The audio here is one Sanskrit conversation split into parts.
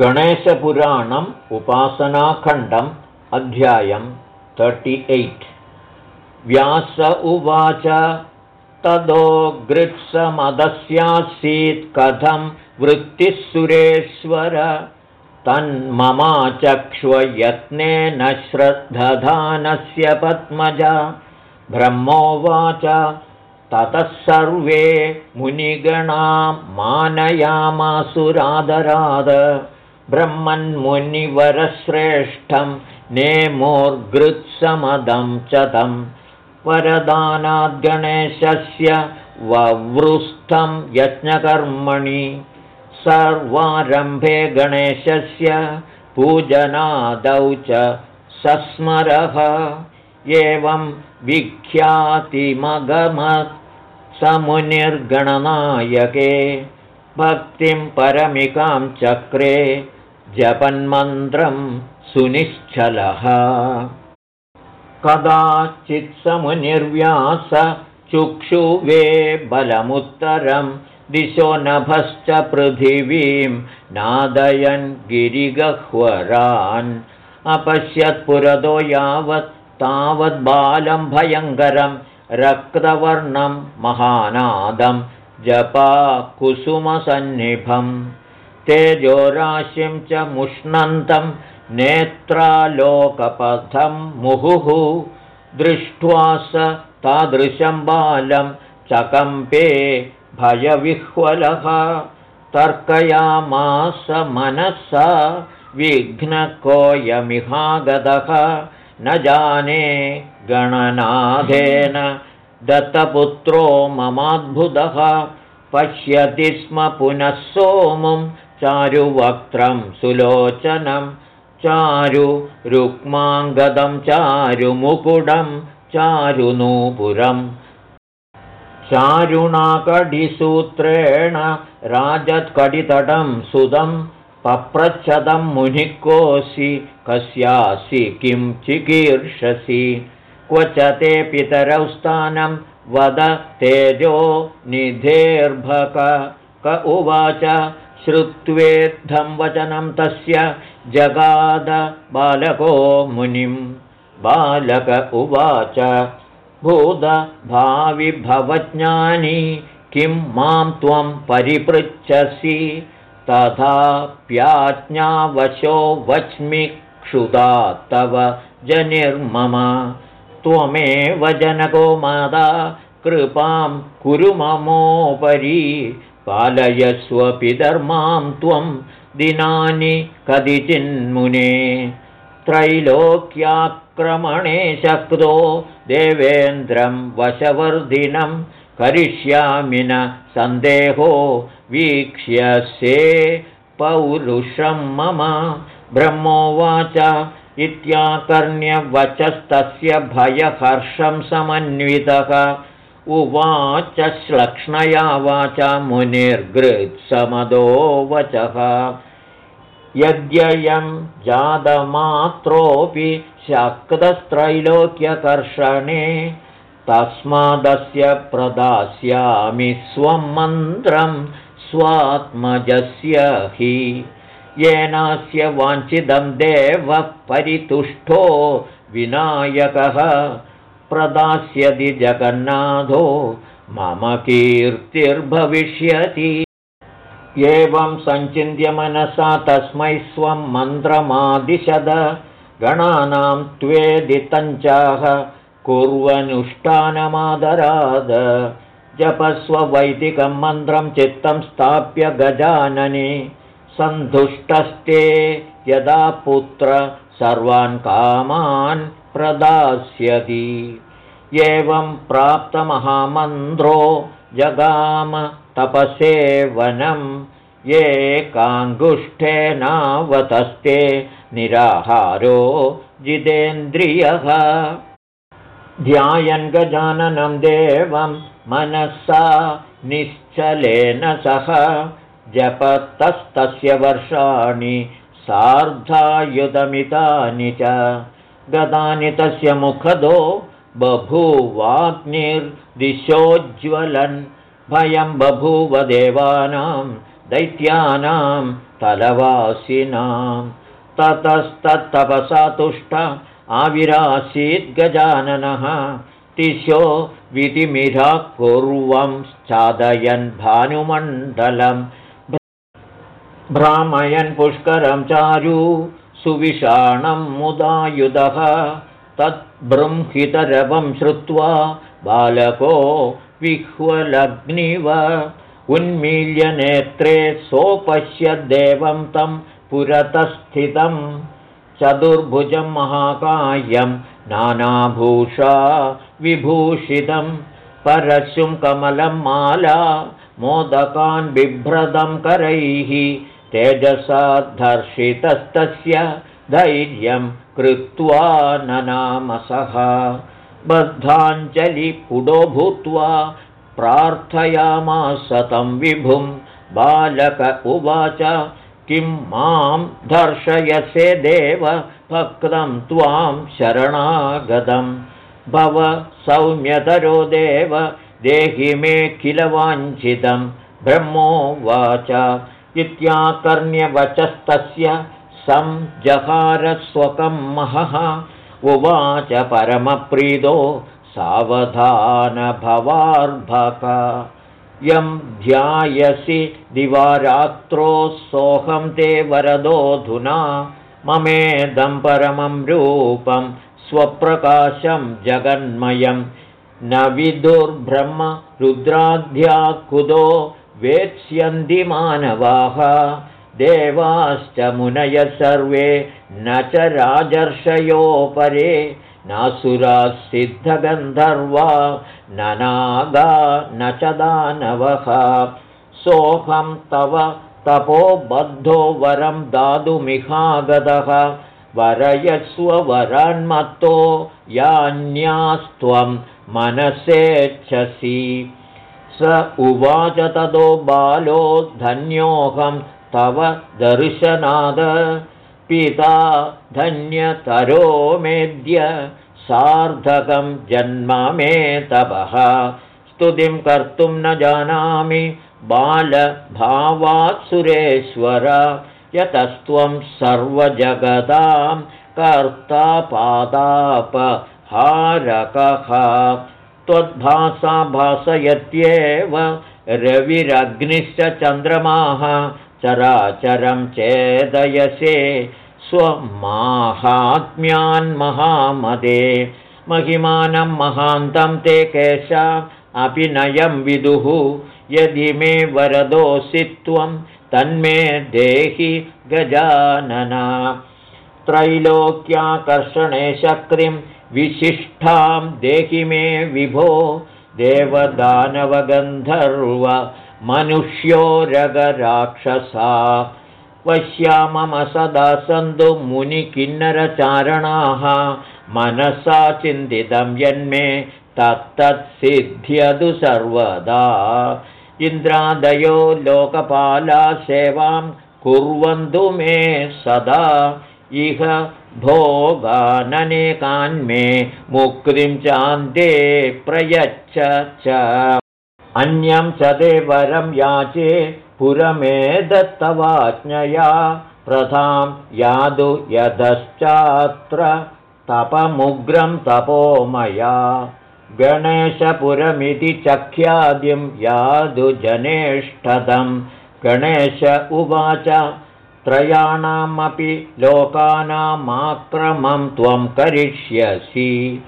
गणेशपुराणम् उपासनाखण्डम् अध्यायं तर्टि एय्ट् व्यास उवाच तदो गृत्समदस्यासीत् कथं वृत्तिः सुरेश्वर? तन्ममाचक्ष्वयत्नेन श्रद्धधानस्य पद्मजा। ब्रह्मोवाच ततः सर्वे मुनिगणा मानयामासुरादराद ब्रह्मन्मुनिवरश्रेष्ठं नेमोर्गृत्समदं च तं वरदानाद्गणेशस्य ववृस्थं यज्ञकर्मणि सर्वारम्भे गणेशस्य पूजनादौ च सस्मरः। एवं विख्यातिमगमत् समुनिर्गणनायके भक्तिं परमिकां चक्रे जपन्मन्त्रं सुनिश्चलः। कदाचित्समुनिर्व्यास चुक्षुवे बलमुत्तरं दिशो नभश्च पृथिवीं नादयन् गिरिगह्वरान्। अपश्यत्पुरदो यावत् तावद्बालं भयङ्करं रक्तवर्णं महानादं जपा कुसुमसन्निभं तेजोराशिं च मुष्णन्तं नेत्रालोकपथं मुहुः। दृष्ट्वा स तादृशं बालं चकम्पे भयविह्वलः। तर्कयामास मनसा विघ्नकोऽयमिहागतः न जाने गणनाथेन दत्तपुत्रो ममाद्भुतः। पश्यति स्म पुनः सोमुं चारुवक्त्रं सुलोचनं चारु रुक्माङ्गदं चारुमुकुडं चारुनूपुरम् चारुणाकडिसूत्रेण राजत्कडितटं सुदं पप्रच्छदं मुनिकोऽसि कस्यासि किं चिकीर्षसि क्व च ते पितरौ स्थानं वद तेजो निधेर्भक क उवाच श्रुत्वेद्धं वचनं तस्य जगाद बालको मुनिं बालक उवाच भूतभाविभवज्ञानी किं मां त्वं परिपृच्छसि? तथाप्याज्ञावशो वच्मि क्षुधा तव जनिर्मम। त्वमेव जनको मादा कृपां कुरु ममोपरि पालयस्वपिधर्मां त्वं दिनानि कदिचिन्मुने त्रैलोक्याक्रमणे शक्तो देवेन्द्रं वशवर्धिनं करिष्यामि न सन्देहो। वीक्ष्यसे पौरुषं मम ब्रह्मोवाच इत्याकर्ण्यवचस्तस्य भयहर्षं समन्वितः उवाच श्लक्ष्णया वाचा मुनिर्गृत्समदो वचः। यद्ययं जातमात्रोऽपि शक्तस्त्रैलोक्यकर्षणे तस्मादस्य प्रदास्यामि स्वं मन्त्रं स्वात्मजस्य हि। येनास्य वाञ्छितं देवः परितुष्टो विनायकः प्रदास्यति जगन्नाथो मम कीर्तिर्भविष्यति। एवं सञ्चिन्त्य मनसा तस्मै स्वं मन्त्रमादिशद गणानां त्वेदितञ्चाह कुर्वनुष्ठानमादराद। जपस्ववैदिकं मन्त्रं चित्तं स्थाप्य गजानने सन्तुष्टस्ते यदा पुत्र सर्वान् कामान् प्रदास्यति। एवं प्राप्तमहामन्त्रो जगाम तपसेवनं ये काङ्गुष्ठेनावतस्ते निराहारो जितेन्द्रियः। ध्यायन् गजाननं देवं मनसा निश्चलेन सह। जपतस्तस्य वर्षाणि सार्धायुधमितानि च गतानि तस्य मुखदो बभूवाग्निर्दिशोज्ज्वलन्। भयं बभूव देवानां दैत्यानां तलवासिनां। ततस्तत्तपसा तुष्ट आविरासीद्गजाननः तिशो विधिमिरा पूर्वं चादयन् भानुमण्डलं भ्रामयन् पुष्करं चारु सुविषाणं मुदायुधः तद्बृंहितरवं श्रुत्वा बालको विह्वलग्निव उन्मील्यनेत्रे सोपश्यद्देवं तं पुरतस्थितं चतुर्भुजं महाकायं नानाभूषा विभूषितं परशुं कमलं माला मोदकान् बिभ्रदं करैः तेजसा धर्षितस्तस्य धैर्यं कृत्वा ननामसः। बद्धाञ्जलिपुडो भूत्वा प्रार्थयामास तं विभुं। बालक उवाच किं मां दर्शयसे देव भक्तं त्वां शरणागतं। भव सौम्यतरो देव देहि मे किल वाञ्छितं। ब्रह्मोवाच इत्याकर्ण्यवचस्तस्य संजहारस्वकं महः। उवाच परमप्रीतो सावधानभवार्भक। यं ध्यायसि दिवारात्रो सोऽहं ते वरदोऽधुना। ममेदं परमं रूपं स्वप्रकाशं जगन्मयं। न विदुर्ब्रह्म रुद्राध्याकुदो वेत्स्यन्ति मानवाः। देवाश्च मुनयः सर्वे न च राजर्षयो परे नासुराः सिद्धगन्धर्वा न नागा न च दानवः। सोऽहं तव तपो बद्धो वरं वरयस्व वरान्मत्तो यान्यास्त्वं मनसेच्छसि स उवाच ततो बालो धन्योऽहं तव दर्शनाद। पिता धन्यतरो मेद्य सार्धकं जन्म मे तपः। स्तुतिं कर्तुं न जानामि बालभावात् सुरेश्वर। यतस्त्वं सर्वजगदां कर्ता पादापहारकः त्वद्भासा भासयत्येव। रविरग्निश्च चन्द्रमाः चराचरं चेदयसे स्वमाहात्म्यान्महामदे महिमानं महान्तं ते केशा अपि नयं विदुः। यदि मे वरदोऽसि त्वं तन्मे देहि गजानना। त्रैलोक्याकर्षणे शक्तिं विशिष्टां देहि मे विभो देवदानवगन्धर्व मनुष्यो रगराक्षसा। पश्यामम सदा सन्तु मुनिकिन्नरचारणाः। मनसा चिन्तितं यन्मे तत्तत्सिद्ध्यतु सर्वदा। इन्द्रादयो लोकपाला सेवां कुर्वन्तु मे सदा। इह भोगाननेकान्मे मुक्तिं चान्ते प्रयच्छ च। अन्यं च ते वरं याचे पुरमेदत्तवाज्ञया। प्रथां यादु यदश्चात्र तपमुग्रं तपोमया गणेशपुरमिति चख्यादिं यादु जनेष्ठदं। गणेश उवाच त्रयाणामपि लोकानामाक्रमं त्वं करिष्यसि।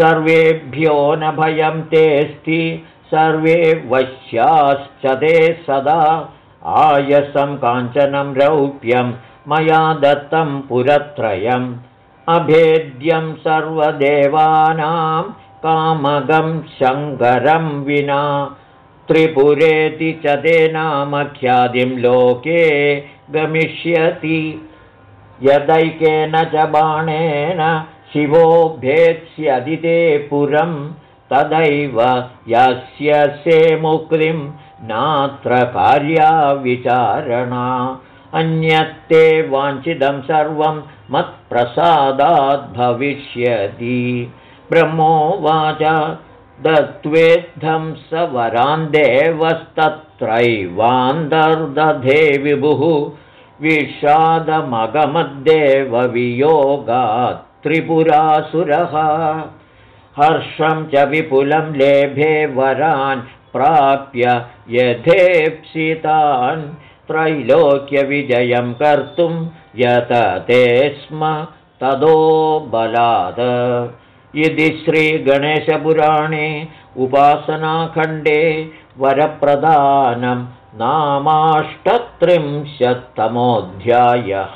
सर्वेभ्यो न भयं तेऽस्ति सर्वे वश्याश्च ते सदा। आयसं काञ्चनं रौप्यं मया दत्तं पुरत्रयम्। अभेद्यं सर्वदेवानां कामगं शङ्करं विना त्रिपुरेति च ते नामख्यातिं लोके गमिष्यति। यदैकेन च बाणेन शिवो भेत्स्यदि ते पुरं तदैव यस्य मुक्तिं नात्र कार्याविचारणा अन्यत्ते वाञ्छितं सर्वं मत्प्रसादाद्भविष्यति ब्रह्मोवाच दत्वेद्धं स वरान् देवस्तत्रैवान्तर्दधे विभुः विषादमगमद्देववियोगात् त्रिपुरासुरः। हर्षं च विपुलं लेभे वरान् प्राप्य यथेप्सितान् त्रैलोक्यविजयं कर्तुं यतते स्म तदो बलात् इति श्रीगणेशपुराणे उपासनाखण्डे वरप्रदानं नामाष्टत्रिंशत्तमोऽध्यायः।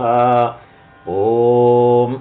ओम्